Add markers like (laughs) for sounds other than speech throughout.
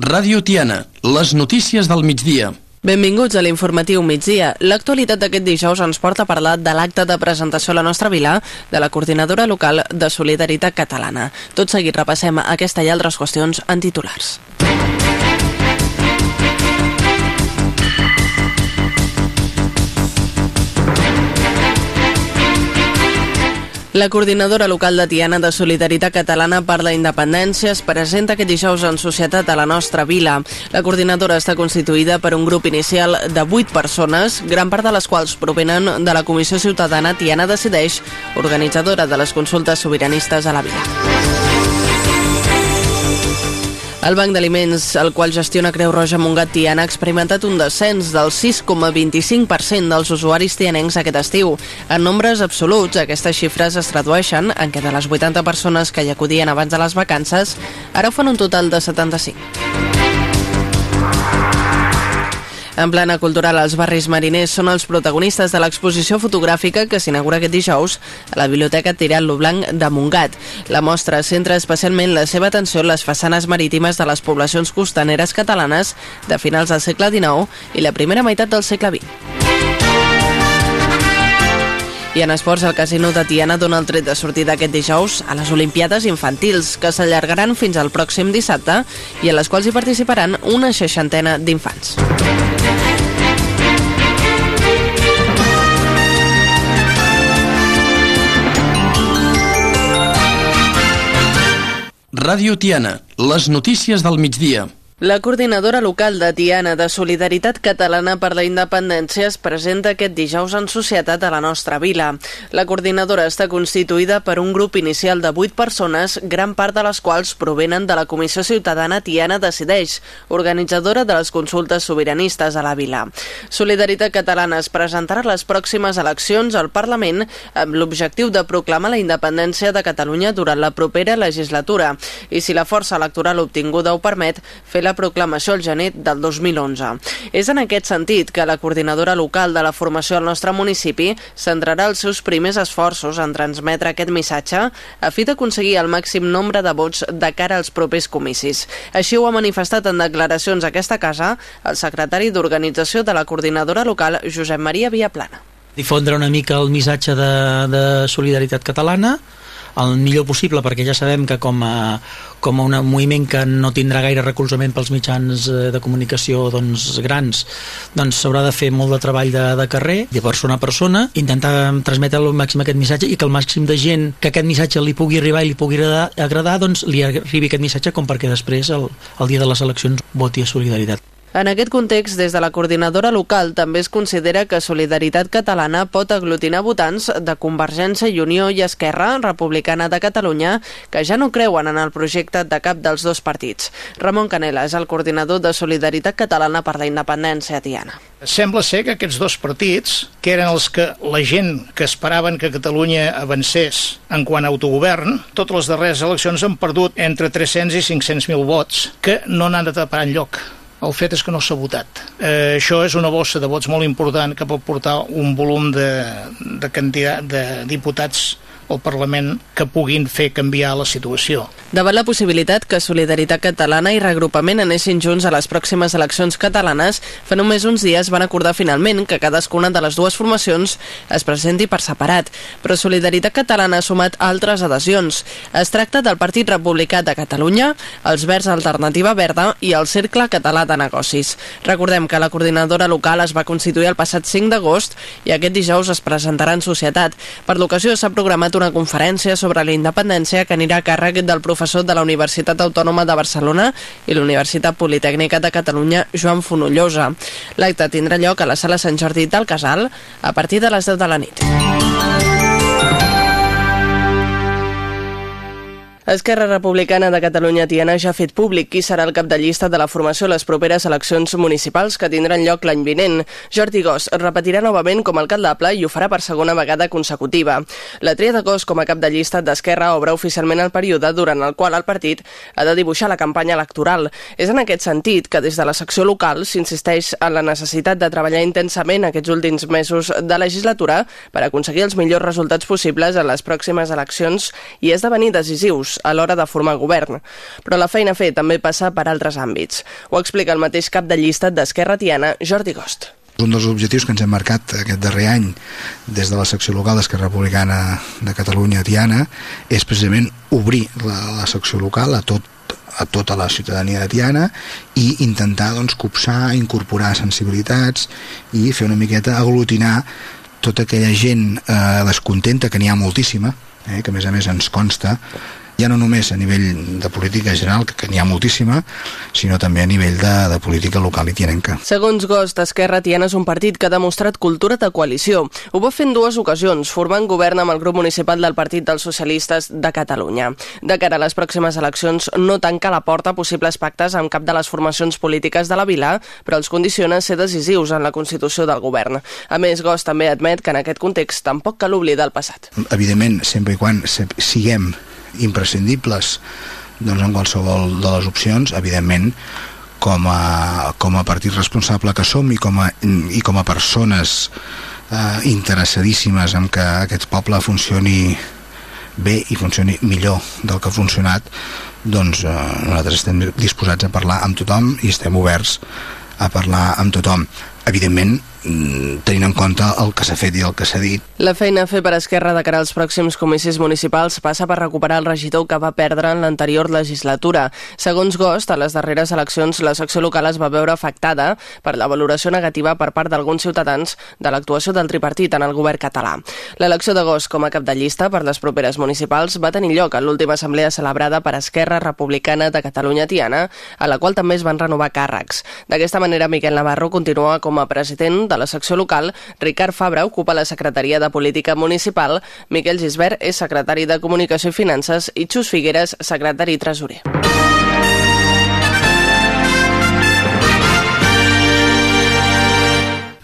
Ràdio Tiana, les notícies del migdia. Benvinguts a l'informatiu migdia. L'actualitat d'aquest dijous ens porta a parlar de l'acte de presentació a la nostra vila de la coordinadora local de Solidaritat Catalana. Tot seguit repassem aquesta i altres qüestions en titulars. La coordinadora local de Tiana de Solidaritat Catalana per la Independència es presenta aquest dijous en societat a la nostra vila. La coordinadora està constituïda per un grup inicial de 8 persones, gran part de les quals provenen de la Comissió Ciutadana Tiana Decideix, organitzadora de les consultes sobiranistes a la vila. El Banc d'Aliments, el qual gestiona Creu Roja Montgat Tiana, ha experimentat un descens del 6,25% dels usuaris tianencs aquest estiu. En nombres absoluts, aquestes xifres es tradueixen en què de les 80 persones que hi acudien abans de les vacances, ara ho fan un total de 75. En plana cultural, els barris mariners són els protagonistes de l'exposició fotogràfica que s'inaugura aquest dijous a la Biblioteca Tirant lo Blanc de Montgat. La mostra centra especialment la seva atenció en les façanes marítimes de les poblacions costaneres catalanes de finals del segle XIX i la primera meitat del segle XX. I en esports, el casino de Tiana dona el tret de sortida aquest dijous a les Olimpiades Infantils, que s'allargaran fins al pròxim dissabte i en les quals hi participaran una seixantena d'infants. Ràdio Tiana, les notícies del migdia. La coordinadora local de Tiana de Solidaritat Catalana per la Independència es presenta aquest dijous en societat a la nostra vila. La coordinadora està constituïda per un grup inicial de 8 persones, gran part de les quals provenen de la Comissió Ciutadana Tiana Decideix, organitzadora de les consultes sobiranistes a la vila. Solidaritat Catalana es presentarà les pròximes eleccions al Parlament amb l'objectiu de proclamar la independència de Catalunya durant la propera legislatura i, si la força electoral obtinguda ho permet, fer la la proclamació al gener del 2011. És en aquest sentit que la coordinadora local de la formació al nostre municipi centrarà els seus primers esforços en transmetre aquest missatge a fi d'aconseguir el màxim nombre de vots de cara als propers comicis. Així ho ha manifestat en declaracions a aquesta casa el secretari d'Organització de la coordinadora local, Josep Maria Viaplana. Difondre una mica el missatge de, de solidaritat catalana, el millor possible perquè ja sabem que com a, com a un moviment que no tindrà gaire recolzament pels mitjans eh, de comunicació doncs, grans doncs s'haurà de fer molt de treball de, de carrer de persona a persona, intentar transmetre al màxim aquest missatge i que el màxim de gent que aquest missatge li pugui arribar i li pugui agradar, doncs li arribi aquest missatge com perquè després el, el dia de les eleccions voti a solidaritat. En aquest context, des de la coordinadora local també es considera que Solidaritat Catalana pot aglutinar votants de Convergència i Unió i Esquerra Republicana de Catalunya que ja no creuen en el projecte de cap dels dos partits. Ramon Canela és el coordinador de Solidaritat Catalana per la Independència Tiana. Sembla ser que aquests dos partits, que eren els que la gent que esperaven que Catalunya avancés en quant a autogovern, totes les darreres eleccions han perdut entre 300 i 500.000 vots, que no n'han de tapar enlloc el fet és que no s'ha votat. Eh, això és una bossa de vots molt important que pot portar un volum de, de candidat de diputats al Parlament que puguin fer canviar la situació. Davant la possibilitat que Solidaritat Catalana i Regrupament anessin junts a les pròximes eleccions catalanes, fa només uns dies van acordar finalment que cadascuna de les dues formacions es presenti per separat, però Solidaritat Catalana ha sumat altres adhesions. Es tracta del Partit Republicà de Catalunya, els Verds Alternativa Verda i el Cercle Català de Negocis. Recordem que la coordinadora local es va constituir el passat 5 d'agost i aquest dijous es presentarà en societat. Per l'ocasió s'ha programat una conferència sobre la independència que anirà a càrrec del professor de la Universitat Autònoma de Barcelona i la Universitat Politècnica de Catalunya, Joan Fonollosa. L'acte tindrà lloc a la sala Sant Jordi del Casal a partir de les 10 de la nit. Esquerra Republicana de Catalunya Tiana ja ha fet públic qui serà el cap de llista de la formació a les properes eleccions municipals que tindran lloc l'any vinent. Jordi Gós repetirà novament com a alcaldable i ho farà per segona vegada consecutiva. La tria de Gós com a cap de llista d'Esquerra obre oficialment el període durant el qual el partit ha de dibuixar la campanya electoral. És en aquest sentit que des de la secció local s'insisteix en la necessitat de treballar intensament aquests últims mesos de legislatura per aconseguir els millors resultats possibles en les pròximes eleccions i esdevenir decisius decisius a l'hora de formar govern. Però la feina a fer també passa per altres àmbits. Ho explica el mateix cap de llista d'Esquerra Tiana, Jordi Gost. Un dels objectius que ens hem marcat aquest darrer any des de la secció local d'Esquerra Republicana de Catalunya, Tiana, és precisament obrir la, la secció local a tot a tota la ciutadania de Tiana i intentar doncs, copsar, incorporar sensibilitats i fer una miqueta aglutinar tota aquella gent eh, descontenta, que n'hi ha moltíssima, eh, que a més a més ens consta, ja no només a nivell de política general, que, n'hi ha moltíssima, sinó també a nivell de, de política local i tianenca. Segons Gost, Esquerra Tiana és un partit que ha demostrat cultura de coalició. Ho va fer en dues ocasions, formant govern amb el grup municipal del Partit dels Socialistes de Catalunya. De cara a les pròximes eleccions, no tanca la porta a possibles pactes amb cap de les formacions polítiques de la vila, però els condiciona ser decisius en la constitució del govern. A més, Gost també admet que en aquest context tampoc cal oblidar el passat. Evidentment, sempre i quan siguem imprescindibles doncs, en qualsevol de les opcions, evidentment, com a, com a partit responsable que som i com a, i com a persones eh, interessadíssimes en que aquest poble funcioni bé i funcioni millor del que ha funcionat doncs eh, nosaltres estem disposats a parlar amb tothom i estem oberts a parlar amb tothom evidentment Mm, tenint en compte el que s'ha fet i el que s'ha dit. La feina a fer per Esquerra de cara als pròxims comicis municipals passa per recuperar el regidor que va perdre en l'anterior legislatura. Segons Gost, a les darreres eleccions la secció local es va veure afectada per la valoració negativa per part d'alguns ciutadans de l'actuació del tripartit en el govern català. L'elecció d'agost com a cap de llista per les properes municipals va tenir lloc a l'última assemblea celebrada per Esquerra Republicana de Catalunya Tiana, a la qual també es van renovar càrrecs. D'aquesta manera, Miquel Navarro continua com a president de la secció local, Ricard Fabra ocupa la Secretaria de Política Municipal, Miquel Gisbert és secretari de Comunicació i Finances i Xus Figueres, secretari tresorer.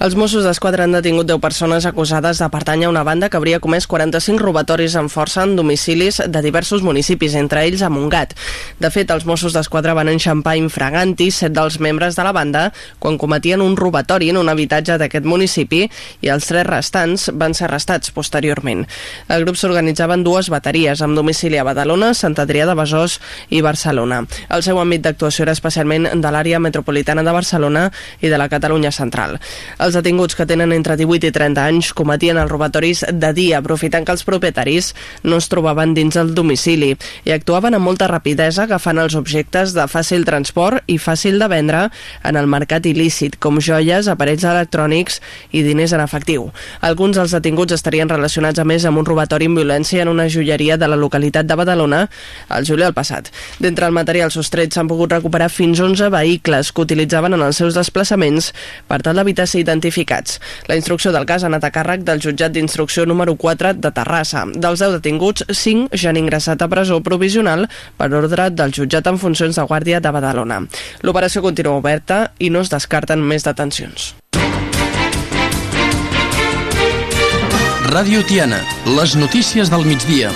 Els Mossos d'Esquadra han detingut 10 persones acusades de pertànyer a una banda que hauria comès 45 robatoris amb força en domicilis de diversos municipis, entre ells a Montgat. De fet, els Mossos d'Esquadra van enxampar infraganti set dels membres de la banda quan cometien un robatori en un habitatge d'aquest municipi i els tres restants van ser arrestats posteriorment. El grup s'organitzava en dues bateries, amb domicili a Badalona, Sant Adrià de Besòs i Barcelona. El seu àmbit d'actuació era especialment de l'àrea metropolitana de Barcelona i de la Catalunya central. Els detinguts que tenen entre 18 i 30 anys cometien els robatoris de dia, aprofitant que els propietaris no es trobaven dins el domicili i actuaven amb molta rapidesa agafant els objectes de fàcil transport i fàcil de vendre en el mercat il·lícit, com joies, aparells electrònics i diners en efectiu. Alguns dels detinguts estarien relacionats a més amb un robatori amb violència en una joieria de la localitat de Badalona el juliol passat. D'entre el material sostret s'han pogut recuperar fins 11 vehicles que utilitzaven en els seus desplaçaments per tal d'evitar ser. La instrucció del cas ha anat a càrrec del jutjat d'instrucció número 4 de Terrassa. Dels 10 detinguts, 5 ja han ingressat a presó provisional per ordre del jutjat en funcions de guàrdia de Badalona. L'operació continua oberta i no es descarten més detencions. Ràdio Tiana, les notícies del migdia.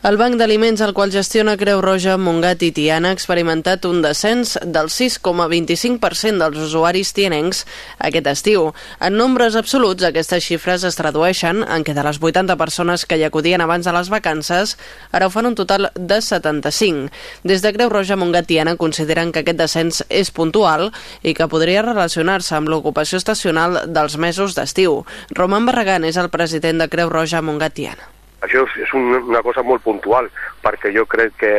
El Banc d'Aliments, el qual gestiona Creu Roja, Montgat i Tiana, ha experimentat un descens del 6,25% dels usuaris tianencs aquest estiu. En nombres absoluts, aquestes xifres es tradueixen en què de les 80 persones que hi acudien abans de les vacances, ara ho fan un total de 75. Des de Creu Roja, Montgat i Tiana consideren que aquest descens és puntual i que podria relacionar-se amb l'ocupació estacional dels mesos d'estiu. Roman Barragán és el president de Creu Roja, Montgat i Tiana. Això és, és un, una cosa molt puntual, perquè jo crec que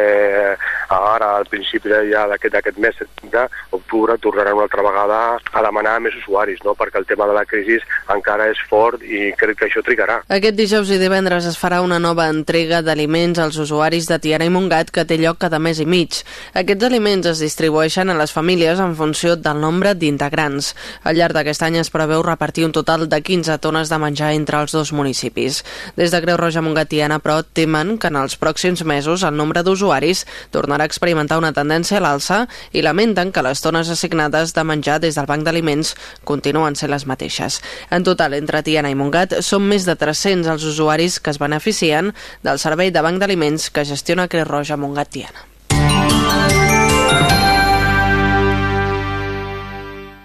ara, al principi ja d'aquest mes d'octubre, tornaran una altra vegada a demanar més usuaris, no? perquè el tema de la crisi encara és fort i crec que això trigarà. Aquest dijous i divendres es farà una nova entrega d'aliments als usuaris de Tiana i Montgat que té lloc cada mes i mig. Aquests aliments es distribueixen a les famílies en funció del nombre d'integrants. Al llarg d'aquest any es preveu repartir un total de 15 tones de menjar entre els dos municipis. Des de Creu Roja Montgatiana, però, temen que en els pròxims mesos el nombre d'usuaris tornarà a experimentar una tendència a l'alça i lamenten que les tones assignades de menjar des del Banc d'Aliments continuen sent les mateixes. En total, entre Tiana i Montgat, són més de 300 els usuaris que es beneficien del servei de Banc d'Aliments que gestiona Creu Roja Montgat-Tiana.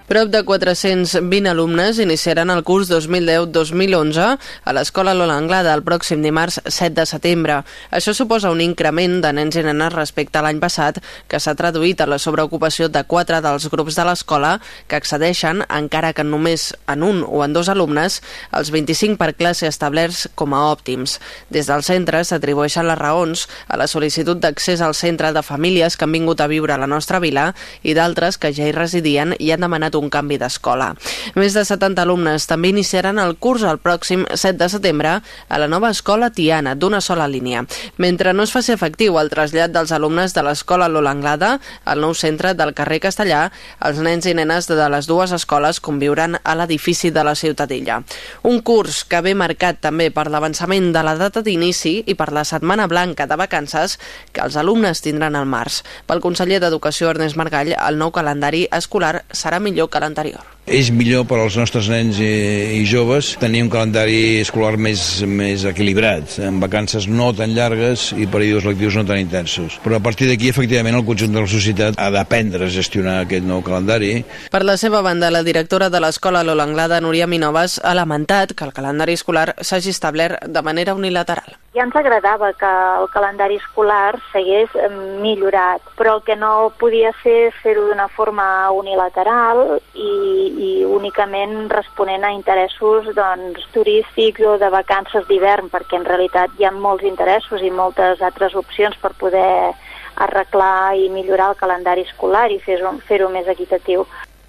Prop de 420 alumnes iniciaran el curs 2010-2011 a l'Escola Lola Anglada el pròxim dimarts 7 de setembre. Això suposa un increment de nens i nenes respecte a l'any passat, que s'ha traduït a la sobreocupació de quatre dels grups de l'escola que accedeixen, encara que només en un o en dos alumnes, els 25 per classe establerts com a òptims. Des del centre s'atribueixen les raons a la sol·licitud d'accés al centre de famílies que han vingut a viure a la nostra vila i d'altres que ja hi residien i han demanat un canvi d'escola. Més de 70 alumnes també iniciaran el curs el pròxim 7 de setembre a la nova escola Tiana, d'una sola línia. Mentre no es faci efectiu el trasllat dels alumnes de l'escola Lola Anglada al nou centre del carrer Castellà, els nens i nenes de les dues escoles conviuran a l'edifici de la Ciutadella. Un curs que ve marcat també per l'avançament de la data d'inici i per la Setmana Blanca de vacances que els alumnes tindran al març. Pel conseller d'Educació Ernest Margall, el nou calendari escolar serà millor que l'anterior. És millor per als nostres nens i, i joves tenir un calendari escolar més, més equilibrat, amb vacances no tan llargues i períodes lectius no tan intensos. Però a partir d'aquí, efectivament, el conjunt de la societat ha d'aprendre a gestionar aquest nou calendari. Per la seva banda, la directora de l'Escola Lola Anglada, Núria Minoves, ha lamentat que el calendari escolar s'hagi establert de manera unilateral. Ja ens agradava que el calendari escolar s'hagués millorat, però el que no podia ser fer-ho d'una forma unilateral i, i únicament responent a interessos doncs, turístics o de vacances d'hivern, perquè en realitat hi ha molts interessos i moltes altres opcions per poder arreglar i millorar el calendari escolar i fer-ho fer més equitatiu.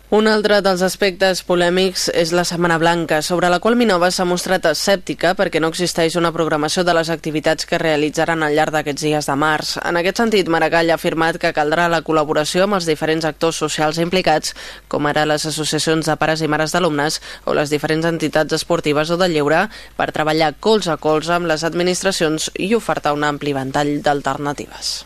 Un altre dels aspectes polèmics és la Setmana Blanca, sobre la qual Minova s'ha mostrat escèptica perquè no existeix una programació de les activitats que realitzaran al llarg d'aquests dies de març. En aquest sentit, Maragall ha afirmat que caldrà la col·laboració amb els diferents actors socials implicats, com ara les associacions de pares i mares d'alumnes o les diferents entitats esportives o de lleure, per treballar colze a colze amb les administracions i ofertar un ampli ventall d'alternatives.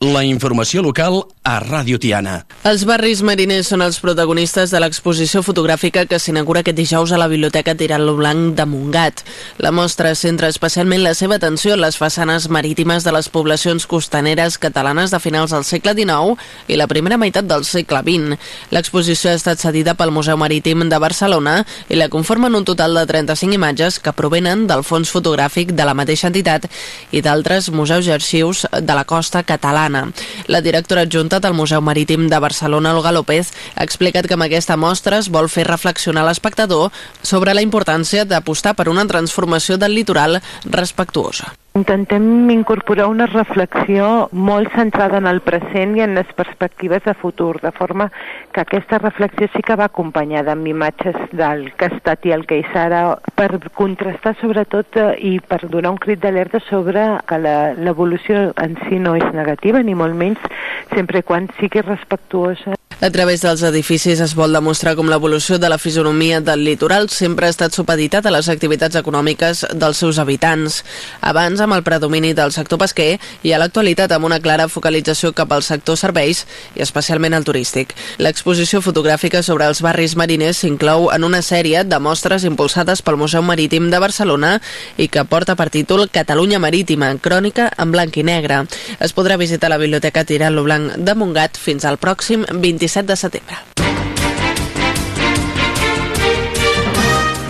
La informació local a Ràdio Tiana. Els barris mariners són els protagonistes de l'exposició fotogràfica que s'inaugura aquest dijous a la Biblioteca Tirant-lo Blanc de Montgat. La mostra centra especialment la seva atenció en les façanes marítimes de les poblacions costaneres catalanes de finals del segle XIX i la primera meitat del segle XX. L'exposició ha estat cedida pel Museu Marítim de Barcelona i la conformen un total de 35 imatges que provenen del fons fotogràfic de la mateixa entitat i d'altres museus i arxius de la costa catalana. La directora adjunta del Museu Marítim de Barcelona, Olga López, ha explicat que amb aquesta mostra es vol fer reflexionar l'espectador sobre la importància d'apostar per una transformació del litoral respectuosa. Intentem incorporar una reflexió molt centrada en el present i en les perspectives de futur, de forma que aquesta reflexió sí que va acompanyada amb imatges del que ha estat i el que és ara, per contrastar sobretot eh, i per donar un crit d'alerta sobre que l'evolució en si no és negativa, ni molt menys, sempre quan sigui respectuosa a través dels edificis es vol demostrar com l'evolució de la fisonomia del litoral sempre ha estat supeditat a les activitats econòmiques dels seus habitants. Abans, amb el predomini del sector pesquer, i a l'actualitat amb una clara focalització cap al sector serveis i especialment al turístic. L'exposició fotogràfica sobre els barris mariners s'inclou en una sèrie de mostres impulsades pel Museu Marítim de Barcelona i que porta per títol Catalunya Marítima, crònica en blanc i negre. Es podrà visitar la Biblioteca Tirant-lo Blanc de Montgat fins al pròxim 25 17 de setembre.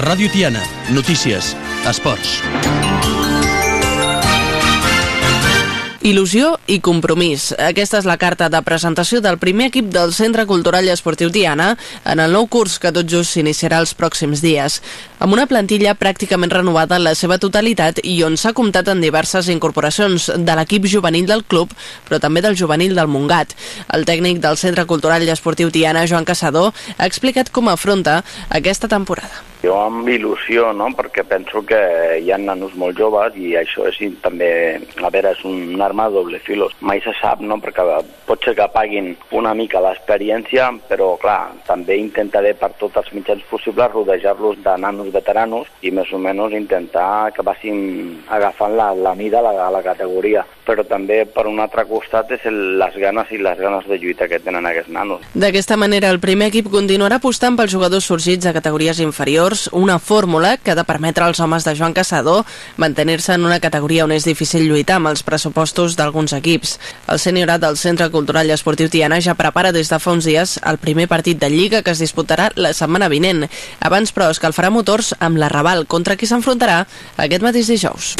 Ràdio Tiana, notícies, esports. Il·lusió i compromís. Aquesta és la carta de presentació del primer equip del Centre Cultural i Esportiu Tiana en el nou curs que tot just s'iniciarà els pròxims dies. Amb una plantilla pràcticament renovada en la seva totalitat i on s'ha comptat en diverses incorporacions de l'equip juvenil del club, però també del juvenil del Montgat. El tècnic del Centre Cultural i Esportiu Tiana, Joan Caçador, ha explicat com afronta aquesta temporada. Jo amb il·lusió, no? perquè penso que hi ha nanos molt joves i això és també, a veure, és un arma de doble filos. Mai se sap, no? perquè pot ser que paguin una mica l'experiència, però clar, també intentaré per tots els mitjans possibles rodejar-los de nanos veteranos i més o menys intentar que vagin agafant la, la mida a la, a la categoria. Però també per un altre costat és el, les ganes i les ganes de lluita que tenen aquests nanos. D'aquesta manera, el primer equip continuarà apostant pels jugadors sorgits a categories inferiors, una fórmula que ha de permetre als homes de Joan Caçador mantenir-se en una categoria on és difícil lluitar amb els pressupostos d'alguns equips. El seniorat del Centre Cultural i Esportiu Tiana ja prepara des de fa uns dies el primer partit de Lliga que es disputarà la setmana vinent. Abans, però, escalfarà motors amb la Raval, contra qui s'enfrontarà aquest mateix dijous.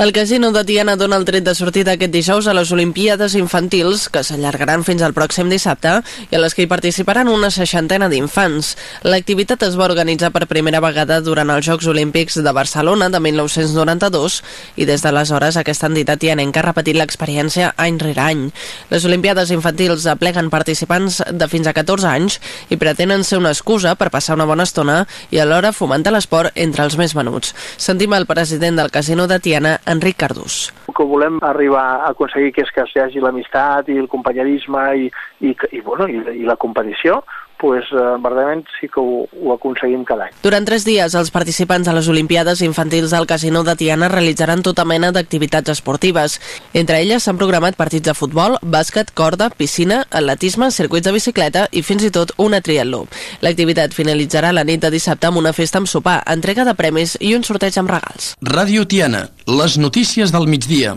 El casino de Tiana dona el tret de sortida aquest dijous a les Olimpíades Infantils, que s'allargaran fins al pròxim dissabte, i a les que hi participaran una seixantena d'infants. L'activitat es va organitzar per primera vegada durant els Jocs Olímpics de Barcelona de 1992 i des d'aleshores aquesta entitat tianenca ha repetit l'experiència any rere any. Les Olimpíades Infantils apleguen participants de fins a 14 anys i pretenen ser una excusa per passar una bona estona i alhora fomentar l'esport entre els més menuts. Sentim el president del casino de Tiana, Enric Cardús. El que volem arribar a aconseguir que és que hi hagi l'amistat i el companyerisme i, i, i, bueno, i, i la competició, pues, eh, verdaderament sí que ho, ho aconseguim cada any. Durant tres dies, els participants a les Olimpiades Infantils del Casino de Tiana realitzaran tota mena d'activitats esportives. Entre elles s'han programat partits de futbol, bàsquet, corda, piscina, atletisme, circuits de bicicleta i fins i tot una triatló. L'activitat finalitzarà la nit de dissabte amb una festa amb sopar, entrega de premis i un sorteig amb regals. Ràdio Tiana, les notícies del migdia.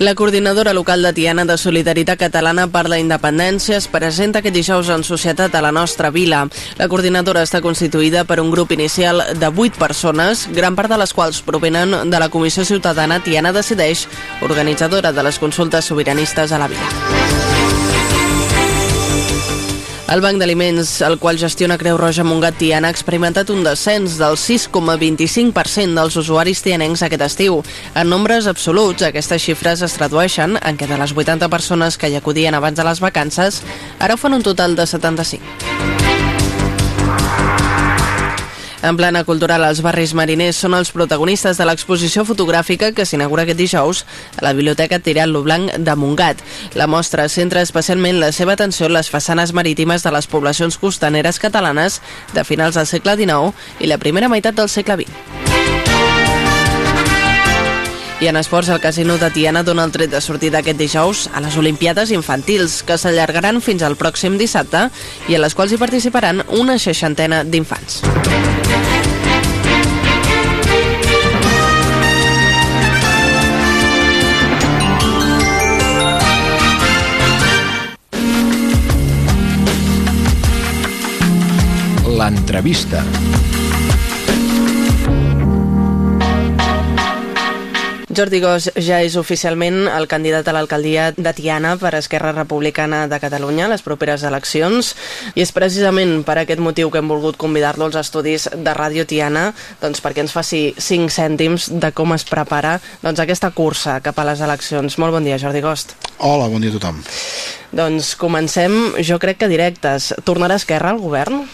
La coordinadora local de Tiana de Solidaritat Catalana per la Independència es presenta aquest dijous en societat a la nostra vila. La coordinadora està constituïda per un grup inicial de 8 persones, gran part de les quals provenen de la Comissió Ciutadana Tiana Decideix, organitzadora de les consultes sobiranistes a la vila. El Banc d'Aliments, el qual gestiona Creu Roja Montgat Tiana, ha experimentat un descens del 6,25% dels usuaris tianencs aquest estiu. En nombres absoluts, aquestes xifres es tradueixen en què de les 80 persones que hi acudien abans de les vacances, ara ho fan un total de 75. En plana cultural, els barris mariners són els protagonistes de l'exposició fotogràfica que s'inaugura aquest dijous a la Biblioteca Tirant lo Blanc de Montgat. La mostra centra especialment la seva atenció en les façanes marítimes de les poblacions costaneres catalanes de finals del segle XIX i la primera meitat del segle XX. I en esports, el casino de Tiana dona el tret de sortida aquest dijous a les Olimpiades Infantils, que s'allargaran fins al pròxim dissabte i a les quals hi participaran una seixantena d'infants. L'entrevista. Jordi Gos ja és oficialment el candidat a l'alcaldia de Tiana per Esquerra Republicana de Catalunya a les properes eleccions i és precisament per aquest motiu que hem volgut convidar-lo als estudis de Ràdio Tiana doncs perquè ens faci 5 cèntims de com es prepara doncs, aquesta cursa cap a les eleccions. Molt bon dia, Jordi Gost. Hola, bon dia a tothom. Doncs comencem, jo crec que directes. Tornarà Esquerra al govern?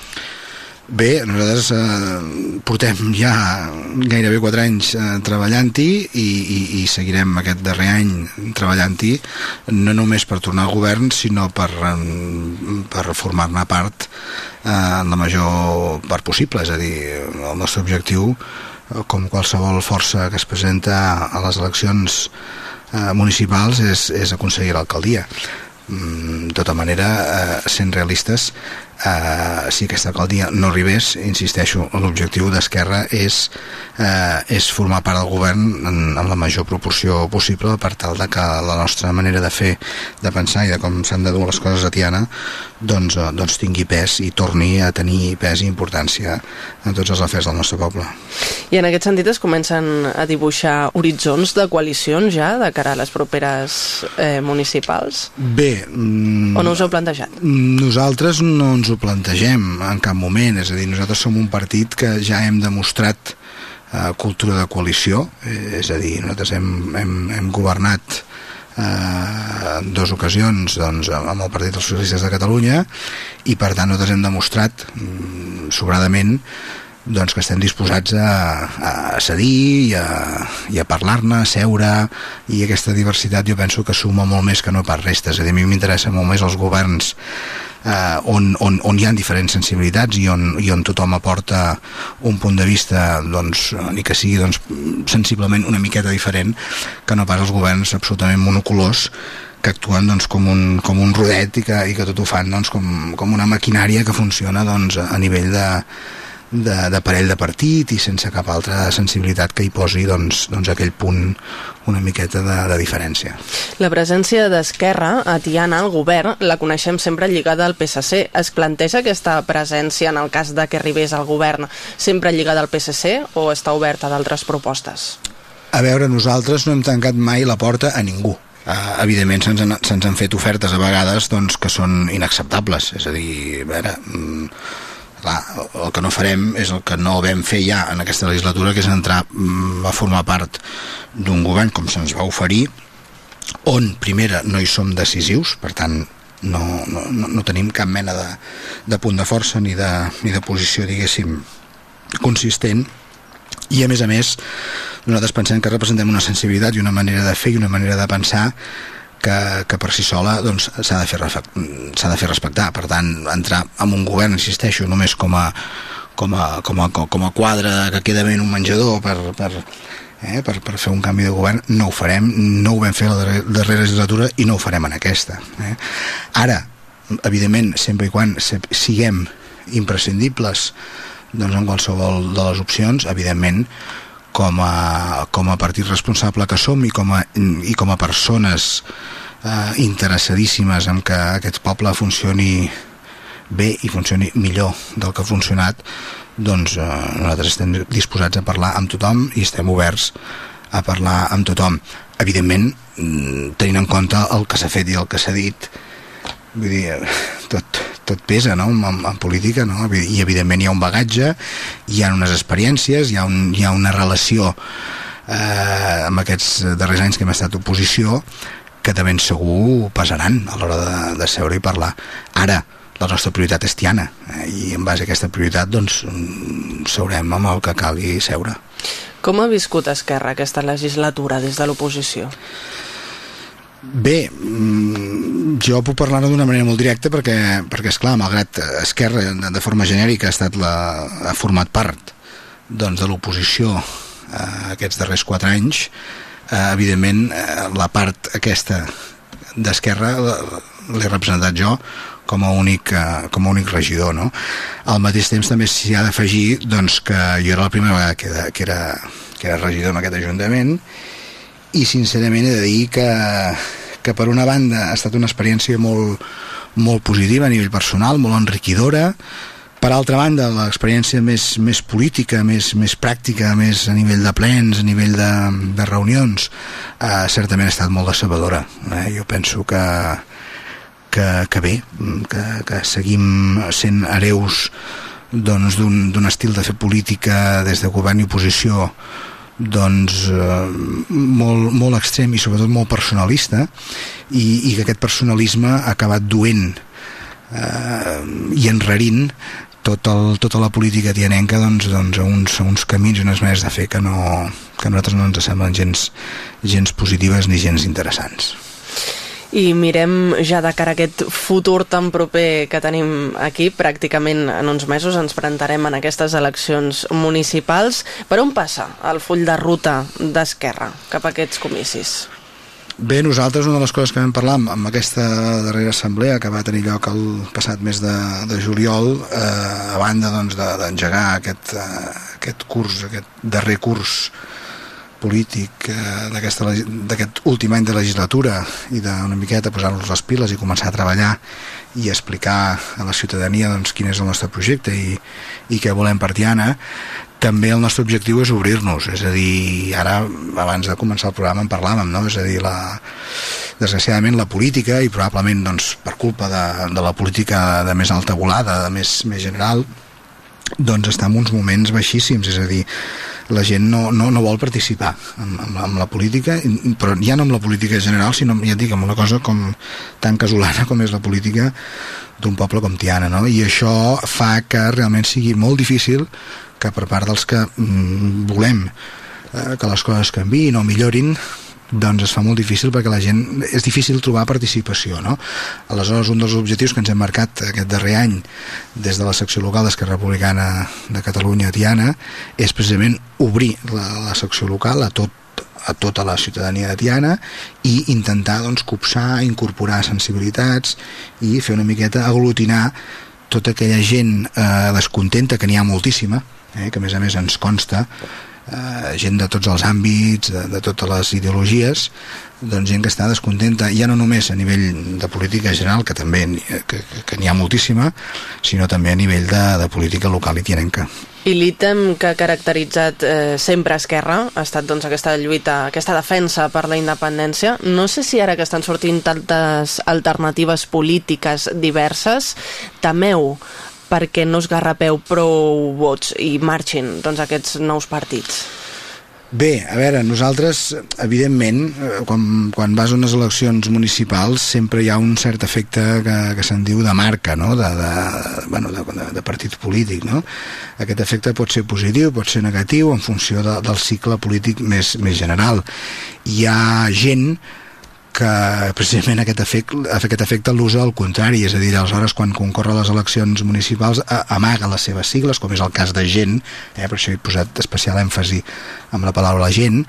Bé, nosaltres eh, portem ja gairebé 4 anys eh, treballant-hi i, i, i seguirem aquest darrer any treballant-hi no només per tornar al govern sinó per, per formar-ne part eh, en la major part possible. És a dir, el nostre objectiu eh, com qualsevol força que es presenta a les eleccions eh, municipals és, és aconseguir l'alcaldia. Mm, de tota manera, eh, sent realistes, eh, si aquesta alcaldia no arribés, insisteixo, l'objectiu d'Esquerra és, eh, és formar part del govern en, en la major proporció possible per tal de que la nostra manera de fer, de pensar i de com s'han de dur les coses a Tiana doncs, eh, doncs tingui pes i torni a tenir pes i importància en tots els afers del nostre poble. I en aquest sentit es comencen a dibuixar horitzons de coalicions ja de cara a les properes eh, municipals? Bé... Mm, o no us heu plantejat? Nosaltres no ens ho plantegem en cap moment, és a dir, nosaltres som un partit que ja hem demostrat eh, cultura de coalició, eh, és a dir, nosaltres hem, hem, hem governat eh, en dues ocasions doncs, amb el Partit dels Socialistes de Catalunya i per tant nosaltres hem demostrat mm, sobradament doncs que estem disposats a, a cedir i a, i a parlar-ne, a seure i aquesta diversitat jo penso que suma molt més que no per restes, a mi m'interessa molt més els governs eh, on, on, on hi ha diferents sensibilitats i on, i on tothom aporta un punt de vista doncs, ni que sigui doncs, sensiblement una miqueta diferent que no pas els governs absolutament monocolors que actuen doncs, com, un, com un rodet i que, i que tot ho fan doncs, com, com una maquinària que funciona doncs, a nivell de, d'aparell de, de partit i sense cap altra sensibilitat que hi posi doncs, doncs aquell punt una miqueta de, de diferència. La presència d'Esquerra a Tiana, al govern, la coneixem sempre lligada al PSC. Es planteja aquesta presència en el cas de que arribés al govern sempre lligada al PSC o està oberta d'altres propostes? A veure, nosaltres no hem tancat mai la porta a ningú. Uh, evidentment se'ns han, se han fet ofertes a vegades doncs, que són inacceptables és a dir, a veure, mm, clar, el que no farem és el que no vam fer ja en aquesta legislatura, que és entrar mm, a formar part d'un govern com se'ns va oferir, on, primera, no hi som decisius, per tant, no, no, no tenim cap mena de, de punt de força ni de, ni de posició, diguéssim, consistent, i a més a més nosaltres pensem que representem una sensibilitat i una manera de fer i una manera de pensar que, que per si sola doncs, s'ha de, fer de fer respectar per tant, entrar en un govern insisteixo, només com a, com a, com a, com a quadre que queda ben un menjador per, per, eh, per, per fer un canvi de govern no ho farem, no ho vam fer la darrera legislatura i no ho farem en aquesta eh. ara, evidentment sempre i quan siguem imprescindibles doncs en qualsevol de les opcions, evidentment com a, com a partit responsable que som i com a, i com a persones eh, interessadíssimes en que aquest poble funcioni bé i funcioni millor del que ha funcionat doncs eh, nosaltres estem disposats a parlar amb tothom i estem oberts a parlar amb tothom. Evidentment mm, tenint en compte el que s'ha fet i el que s'ha dit vull dir, tot, tot pesa no? en, en política no? i evidentment hi ha un bagatge hi ha unes experiències hi ha, un, hi ha una relació eh, amb aquests darrers anys que hem estat oposició que de ben segur pesaran a l'hora de, de seure i parlar ara la nostra prioritat és Tiana eh, i en base a aquesta prioritat doncs mm, seurem amb el que calgui seure Com ha viscut Esquerra aquesta legislatura des de l'oposició? Bé, mm, jo puc parlar d'una manera molt directa perquè, perquè esclar, malgrat Esquerra de forma genèrica ha, estat la, ha format part doncs, de l'oposició eh, aquests darrers quatre anys, eh, evidentment eh, la part aquesta d'Esquerra l'he representat jo com a únic, eh, com a únic regidor no? al mateix temps també s'hi ha d'afegir doncs, que jo era la primera vegada que, era, que, era, que era regidor en aquest Ajuntament i sincerament he de dir que, que per una banda ha estat una experiència molt, molt positiva a nivell personal, molt enriquidora, per altra banda, l'experiència més, més política, més, més pràctica, més a nivell de plens, a nivell de, de reunions, eh, certament ha estat molt decebedora. Eh? Jo penso que, que, que bé, que, que seguim sent hereus doncs, d'un doncs, estil de fer política des de govern i oposició doncs eh, molt, molt extrem i sobretot molt personalista i, i que aquest personalisme ha acabat duent eh, i enrarint tot el, tota la política tianenca doncs, doncs, a, uns, a uns camins i unes maneres de fer que, no, que a nosaltres no ens semblen gens, gens positives ni gens interessants i mirem ja de cara a aquest futur tan proper que tenim aquí, pràcticament en uns mesos ens presentarem en aquestes eleccions municipals. Per on passa el full de ruta d'Esquerra cap a aquests comicis? Bé, nosaltres una de les coses que vam parlar amb, aquesta darrera assemblea que va tenir lloc el passat mes de, de juliol, eh, a banda doncs, d'engegar de, aquest, eh, aquest curs, aquest darrer curs polític eh, d'aquest últim any de legislatura i d'una miqueta posar-nos les piles i començar a treballar i explicar a la ciutadania doncs, quin és el nostre projecte i, i què volem per Tiana també el nostre objectiu és obrir-nos és a dir, ara abans de començar el programa en parlàvem, no? és a dir la, desgraciadament la política i probablement doncs, per culpa de, de la política de més alta volada, de més, més general doncs està en uns moments baixíssims, és a dir, la gent no, no, no vol participar amb, amb, la política, però ja no amb la política general, sinó, ja et dic, amb una cosa com tan casolana com és la política d'un poble com Tiana, no? I això fa que realment sigui molt difícil que per part dels que mm, volem eh, que les coses canviïn o millorin doncs es fa molt difícil perquè la gent és difícil trobar participació no? aleshores un dels objectius que ens hem marcat aquest darrer any des de la secció local d'Esquerra Republicana de Catalunya Tiana és precisament obrir la, la secció local a tot a tota la ciutadania de Tiana i intentar doncs, copsar, incorporar sensibilitats i fer una miqueta aglutinar tota aquella gent eh, descontenta, que n'hi ha moltíssima, eh, que a més a més ens consta, eh, gent de tots els àmbits, de, de totes les ideologies, doncs gent que està descontenta ja no només a nivell de política general, que també que, que n'hi ha moltíssima, sinó també a nivell de, de política local i tianenca. I l'ítem que ha caracteritzat eh, sempre Esquerra ha estat doncs, aquesta lluita, aquesta defensa per la independència. No sé si ara que estan sortint tantes alternatives polítiques diverses, temeu perquè no es garrapeu prou vots i marxin doncs, aquests nous partits? Bé, a veure, nosaltres, evidentment, eh, quan, quan vas a unes eleccions municipals sempre hi ha un cert efecte que, que se'n diu de marca, no? de, de, bueno, de, de, partit polític. No? Aquest efecte pot ser positiu, pot ser negatiu, en funció de, del cicle polític més, més general. Hi ha gent que precisament aquest efecte, aquest efecte l'usa al contrari, és a dir, aleshores quan concorre a les eleccions municipals amaga les seves sigles, com és el cas de gent, eh, per això he posat especial èmfasi amb la paraula la gent,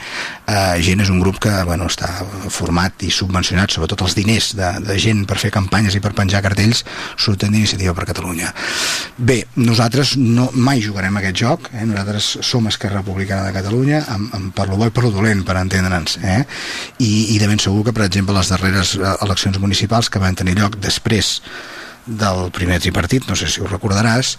eh, gent és un grup que bueno, està format i subvencionat, sobretot els diners de, de gent per fer campanyes i per penjar cartells surten d'iniciativa per Catalunya. Bé, nosaltres no, mai jugarem aquest joc, eh? nosaltres som Esquerra Republicana de Catalunya, amb, amb per lo bo i per lo dolent, per entendre'ns, eh? I, i de ben segur que, per exemple, exemple, les darreres eh, eleccions municipals que van tenir lloc després del primer tripartit, no sé si ho recordaràs,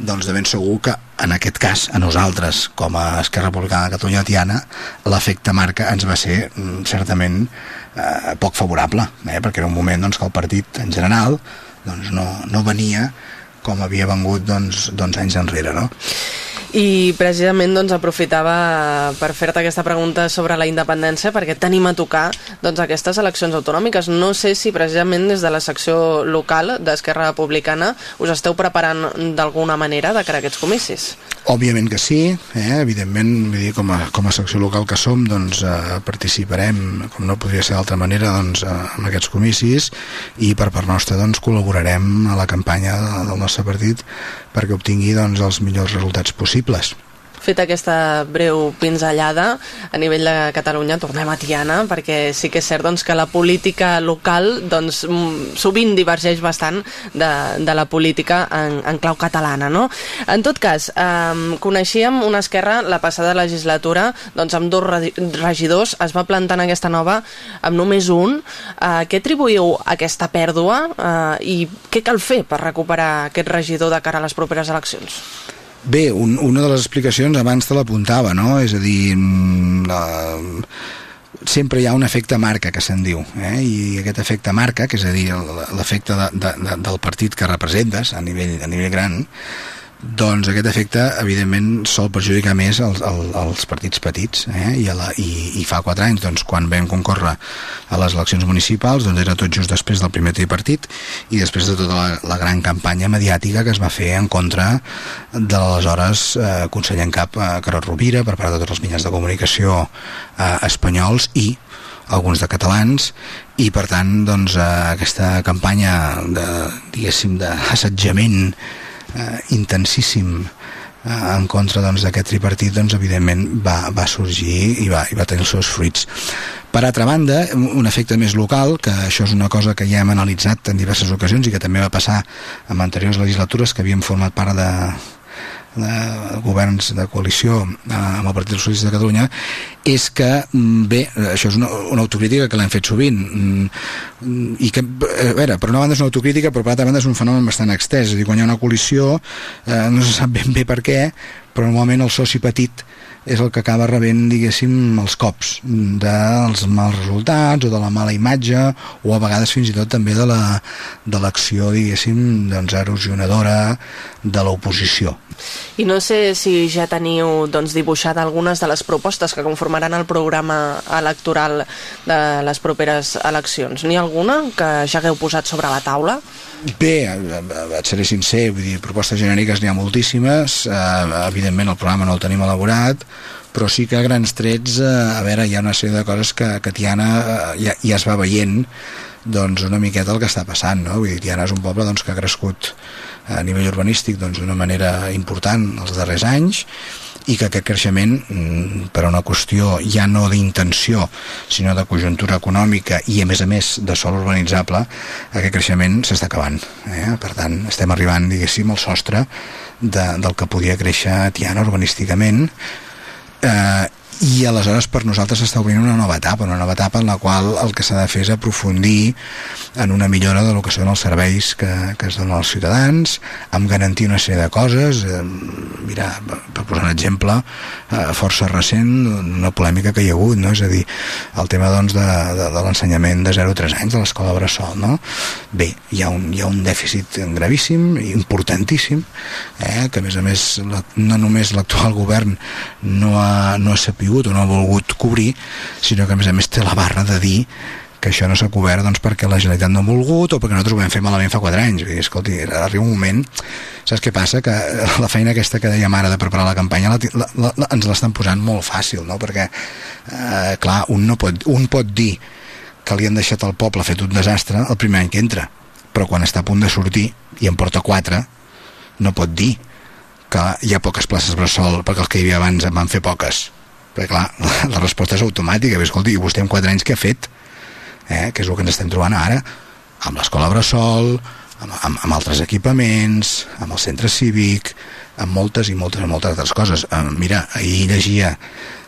doncs de ben segur que en aquest cas, a nosaltres, com a Esquerra Republicana de Catalunya Tiana, l'efecte marca ens va ser mm, certament eh, poc favorable, eh, perquè era un moment doncs, que el partit en general doncs, no, no venia com havia vengut doncs, doncs anys enrere. No? I precisament doncs, aprofitava per fer-te aquesta pregunta sobre la independència perquè tenim a tocar doncs, aquestes eleccions autonòmiques. No sé si precisament des de la secció local d'Esquerra Republicana us esteu preparant d'alguna manera de cara a aquests comicis. Òbviament que sí, eh? evidentment vull dir, com, a, com a secció local que som doncs, eh, participarem, com no podria ser d'altra manera, doncs, eh, en aquests comicis i per part nostra doncs, col·laborarem a la campanya del nostre partit perquè obtingui doncs, els millors resultats possibles fet aquesta breu pinzellada a nivell de Catalunya, tornem a Tiana perquè sí que és cert doncs, que la política local doncs, sovint divergeix bastant de, de la política en, en clau catalana no? en tot cas, eh, coneixíem una esquerra la passada legislatura doncs, amb dos regidors es va plantar en aquesta nova amb només un eh, què atribuïu a aquesta pèrdua eh, i què cal fer per recuperar aquest regidor de cara a les properes eleccions? Bé, un, una de les explicacions abans te l'apuntava, no? És a dir, mm, la, sempre hi ha un efecte marca que se'n diu eh? i aquest efecte marca, que és a dir l'efecte de, de, de, del partit que representes a nivell, a nivell gran doncs aquest efecte evidentment sol perjudicar més els, els, els partits petits eh? I, a la, i, i fa 4 anys doncs, quan vam concórrer a les eleccions municipals doncs era tot just després del primer tripartit i després de tota la, la gran campanya mediàtica que es va fer en contra de l'aleshores eh, conseller en cap eh, Carot Rovira per part de tots els mitjans de comunicació eh, espanyols i alguns de catalans i per tant doncs, eh, aquesta campanya de, diguéssim d'assetjament eh, intensíssim eh, en contra doncs, d'aquest doncs, tripartit doncs, evidentment va, va sorgir i va, i va tenir els seus fruits. Per altra banda, un efecte més local, que això és una cosa que ja hem analitzat en diverses ocasions i que també va passar en anteriors legislatures que havíem format part de, de governs de coalició eh, amb el Partit Socialista de Catalunya és que, mm, bé, això és una, una autocrítica que l'hem fet sovint mm, i que, a veure, per una banda és una autocrítica però per altra banda és un fenomen bastant extès és a dir, quan hi ha una coalició eh, no se sap ben bé per què però normalment el soci petit és el que acaba rebent, diguéssim, els cops dels mals resultats o de la mala imatge o a vegades fins i tot també de l'acció, la, diguéssim, doncs, erosionadora de l'oposició. I no sé si ja teniu doncs, dibuixat algunes de les propostes que conformaran el programa electoral de les properes eleccions. N'hi ha alguna que ja hagueu posat sobre la taula? Bé, et seré sincer, vull dir, propostes genèriques n'hi ha moltíssimes, eh, evidentment el programa no el tenim elaborat, però sí que a grans trets, eh, a veure, hi ha una sèrie de coses que, que Tiana eh, ja, ja es va veient doncs una miqueta el que està passant, no? Vull dir, Tiana és un poble doncs, que ha crescut a nivell urbanístic doncs, d'una manera important els darrers anys i que aquest creixement, mm, per una qüestió ja no d'intenció, sinó de conjuntura econòmica i, a més a més, de sol urbanitzable, aquest creixement s'està acabant. Eh? Per tant, estem arribant, diguéssim, al sostre de, del que podia créixer Tiana urbanísticament eh, i aleshores per nosaltres s'està obrint una nova etapa, una nova etapa en la qual el que s'ha de fer és aprofundir en una millora de lo que són els serveis que, que es donen als ciutadans, amb garantir una sèrie de coses, mira, per posar un exemple, eh, força recent, una polèmica que hi ha hagut, no? és a dir, el tema doncs, de, de, de l'ensenyament de 0 a 3 anys de l'escola Bressol, no? Bé, hi ha un, hi ha un dèficit gravíssim, importantíssim, eh, que a més a més la, no només l'actual govern no ha, no ha sabut sabut o no ha volgut cobrir, sinó que a més a més té la barra de dir que això no s'ha cobert doncs, perquè la Generalitat no ha volgut o perquè nosaltres ho vam fer malament fa 4 anys. Vull dir, escolti, arriba un moment... Saps què passa? Que la feina aquesta que dèiem ara de preparar la campanya la, la, la, ens l'estan posant molt fàcil, no? Perquè, eh, clar, un, no pot, un pot dir que li han deixat al poble fet un desastre el primer any que entra, però quan està a punt de sortir i en porta 4, no pot dir que hi ha poques places bressol perquè els que hi havia abans en van fer poques perquè clar, (laughs) la resposta és automàtica però, escolti, i vostè en 4 anys què ha fet? Eh? que és el que ens estem trobant ara amb l'escola Bressol amb, amb, amb altres equipaments amb el centre cívic amb moltes i moltes i moltes altres coses eh, mira, ahir llegia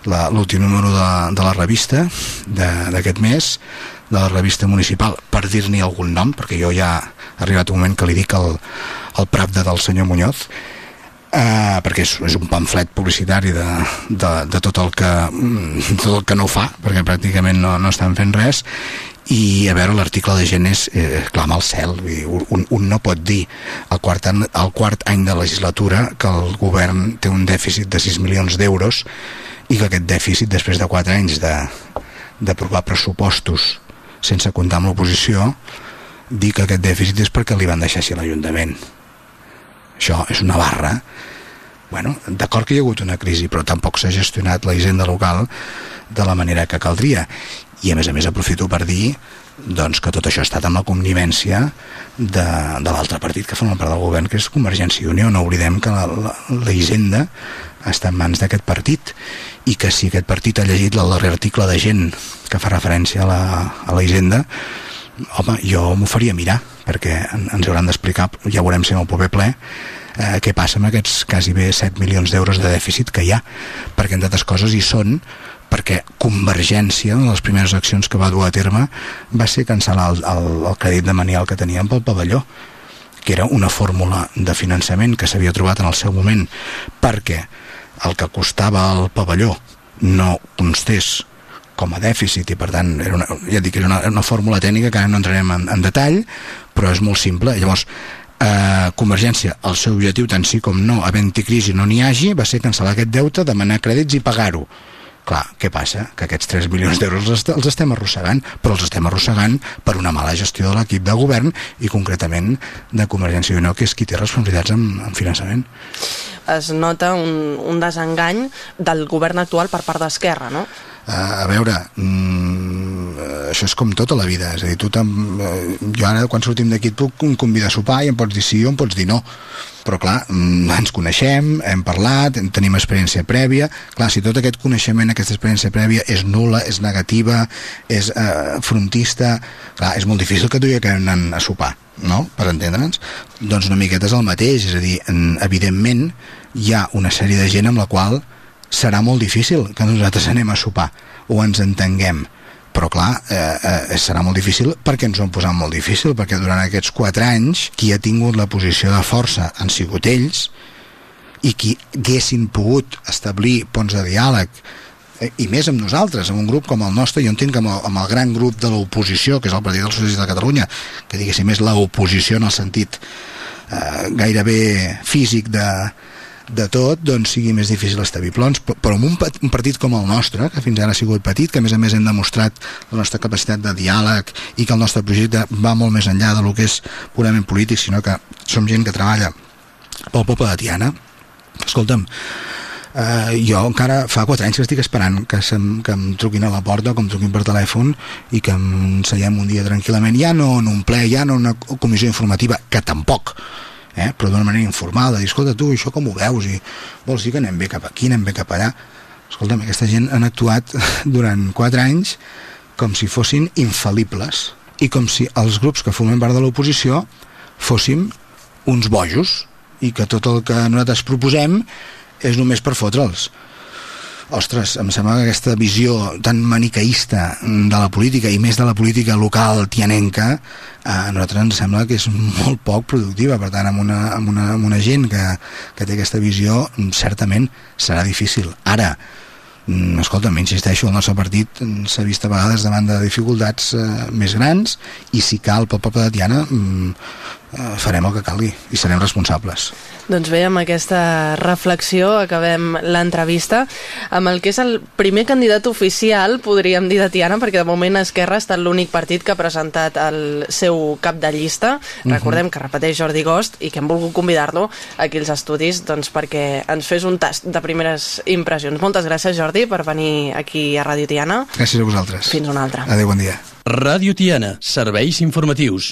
l'últim número de, de la revista d'aquest mes de la revista municipal per dir-n'hi algun nom perquè jo ja ha arribat un moment que li dic el, el Pravda del senyor Muñoz Uh, perquè és, és un pamflet publicitari de, de, de tot, el que, mm, tot el que no fa, perquè pràcticament no, no estan fent res, i a veure, l'article de gent és eh, clama al cel, un, un no pot dir al quart, an, al quart any de legislatura que el govern té un dèficit de 6 milions d'euros i que aquest dèficit, després de 4 anys d'aprovar pressupostos sense comptar amb l'oposició, dir que aquest dèficit és perquè li van deixar així l'Ajuntament això és una barra. Bueno, d'acord que hi ha hagut una crisi però tampoc s'ha gestionat la hisenda local de la manera que caldria. I a més a més aprofito per dir doncs que tot això ha estat amb la convivència de, de l'altre partit que forma part del govern que és Convergència i Unió. No oblidem que la, la, la hisenda està en mans d'aquest partit i que si aquest partit ha llegit el darrer article de gent que fa referència a la, a la hisenda home, jo m'ho faria mirar perquè ens hauran d'explicar, ja veurem si en el proper ple, eh, què passa amb aquests quasi bé 7 milions d'euros de dèficit que hi ha, perquè entre altres coses hi són perquè Convergència, una de les primeres accions que va dur a terme, va ser cancel·lar el, el, el crèdit de manial que teníem pel pavelló, que era una fórmula de finançament que s'havia trobat en el seu moment perquè el que costava el pavelló no constés com a dèficit i per tant era una, ja dic, era una, una fórmula tècnica que ara no entrarem en, en detall però és molt simple llavors eh, Convergència, el seu objectiu tant sí com no, havent-hi crisi no n'hi hagi va ser cancel·lar aquest deute, demanar crèdits i pagar-ho clar, què passa? Que aquests 3 milions d'euros els, els estem arrossegant, però els estem arrossegant per una mala gestió de l'equip de govern i concretament de Convergència i Unió, que és qui té responsabilitats en, en finançament. Es nota un, un desengany del govern actual per part d'Esquerra, no? a veure, mm, això és com tota la vida, és a dir, tu eh, jo ara quan sortim d'aquí et puc convidar a sopar i em pots dir sí o em pots dir no, però clar, mm, ens coneixem, hem parlat, tenim experiència prèvia, clar, si tot aquest coneixement, aquesta experiència prèvia és nula, és negativa, és eh, frontista, clar, és molt difícil que tu i que anant a sopar, no?, per entendre'ns. Doncs una miqueta és el mateix, és a dir, evidentment hi ha una sèrie de gent amb la qual serà molt difícil que nosaltres anem a sopar o ens entenguem però clar, eh, eh, serà molt difícil perquè ens ho han posat molt difícil perquè durant aquests 4 anys qui ha tingut la posició de força han sigut ells i qui haguessin pogut establir ponts de diàleg i més amb nosaltres, amb un grup com el nostre, jo entenc que amb el, amb el gran grup de l'oposició, que és el Partit dels Socialistes de Catalunya, que diguéssim és l'oposició en el sentit eh, gairebé físic de, de tot doncs sigui més difícil establir plons. Però amb un, un partit com el nostre que fins ara ha sigut petit, que a més a més hem demostrat la nostra capacitat de diàleg i que el nostre projecte va molt més enllà de lo que és purament polític, sinó que som gent que treballa pel poble de Tiana. Escolta'm Uh, jo encara fa 4 anys que estic esperant que, sem, que em truquin a la porta o que em truquin per telèfon i que em seiem un dia tranquil·lament ja no en un ple, ja no en una comissió informativa que tampoc eh? però d'una manera informal, de dir, escolta, tu, això com ho veus? I vols dir que anem bé cap aquí, anem bé cap allà? Escolta'm, aquesta gent han actuat (laughs) durant 4 anys com si fossin infal·libles i com si els grups que formem part de l'oposició fóssim uns bojos i que tot el que nosaltres proposem és només per fotre'ls. Ostres, em sembla que aquesta visió tan manicaïsta de la política i més de la política local tianenca a nosaltres ens sembla que és molt poc productiva. Per tant amb una, amb una, amb una gent que, que té aquesta visió certament serà difícil. Ara mm, escolta, insisteixo, el nostre partit s'ha vist a vegades davant de dificultats eh, més grans i si cal pel poble de Tiana mm, eh, farem el que calgui i serem responsables. Doncs bé, amb aquesta reflexió acabem l'entrevista amb el que és el primer candidat oficial, podríem dir, de Tiana, perquè de moment Esquerra ha estat l'únic partit que ha presentat el seu cap de llista. Uh mhm. -huh. Recordem que repeteix Jordi Gost i que hem volgut convidar-lo aquí als estudis doncs, perquè ens fes un tast de primeres impressions. Moltes gràcies, Jordi, per venir aquí a Ràdio Tiana. Gràcies a vosaltres. Fins una altra. Adéu, bon dia. Ràdio Tiana, serveis informatius.